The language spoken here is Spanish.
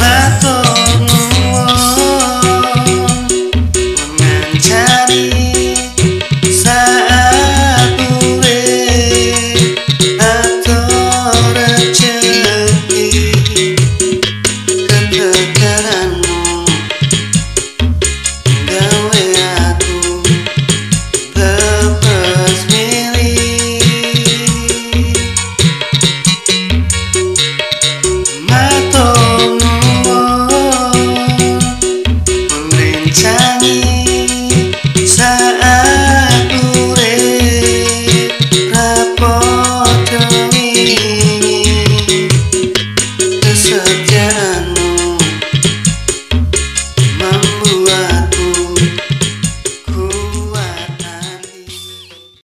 Mato